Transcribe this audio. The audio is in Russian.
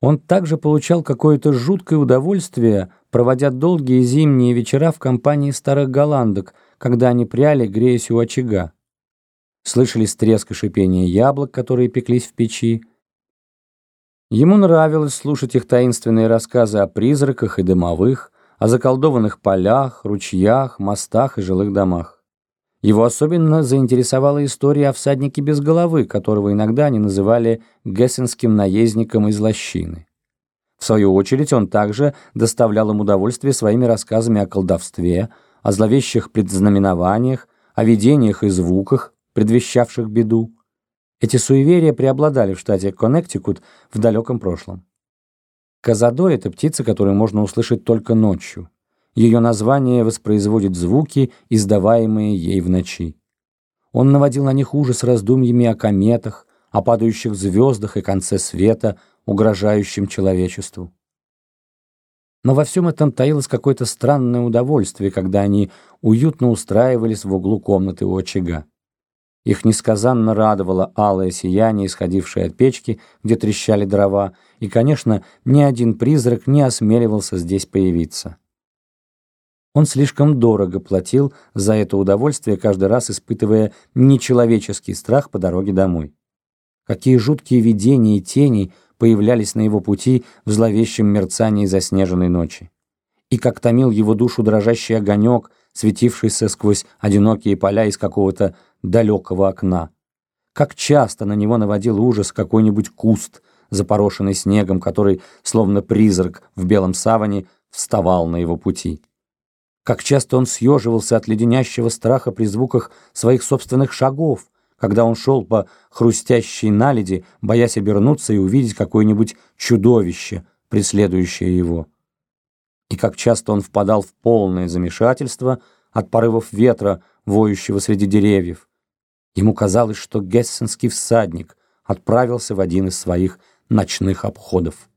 Он также получал какое-то жуткое удовольствие, проводя долгие зимние вечера в компании старых голландок, когда они пряли, греясь у очага. Слышались треск и шипение яблок, которые пеклись в печи. Ему нравилось слушать их таинственные рассказы о призраках и дымовых, о заколдованных полях, ручьях, мостах и жилых домах. Его особенно заинтересовала история о всаднике без головы, которого иногда они называли гессенским наездником из лощины. В свою очередь он также доставлял им удовольствие своими рассказами о колдовстве, о зловещих предзнаменованиях, о видениях и звуках, предвещавших беду. Эти суеверия преобладали в штате Коннектикут в далеком прошлом. Казадо — это птица, которую можно услышать только ночью. Ее название воспроизводит звуки, издаваемые ей в ночи. Он наводил на них ужас раздумьями о кометах, о падающих звездах и конце света, угрожающем человечеству. Но во всем этом таилось какое-то странное удовольствие, когда они уютно устраивались в углу комнаты у очага. Их несказанно радовало алое сияние, исходившее от печки, где трещали дрова, и, конечно, ни один призрак не осмеливался здесь появиться. Он слишком дорого платил за это удовольствие, каждый раз испытывая нечеловеческий страх по дороге домой. Какие жуткие видения и тени появлялись на его пути в зловещем мерцании заснеженной ночи. И как томил его душу дрожащий огонек, светившийся сквозь одинокие поля из какого-то далекого окна. Как часто на него наводил ужас какой-нибудь куст, запорошенный снегом, который, словно призрак в белом саване, вставал на его пути. Как часто он съеживался от леденящего страха при звуках своих собственных шагов, когда он шел по хрустящей наледи, боясь обернуться и увидеть какое-нибудь чудовище, преследующее его. И как часто он впадал в полное замешательство от порывов ветра, воющего среди деревьев. Ему казалось, что гессенский всадник отправился в один из своих ночных обходов.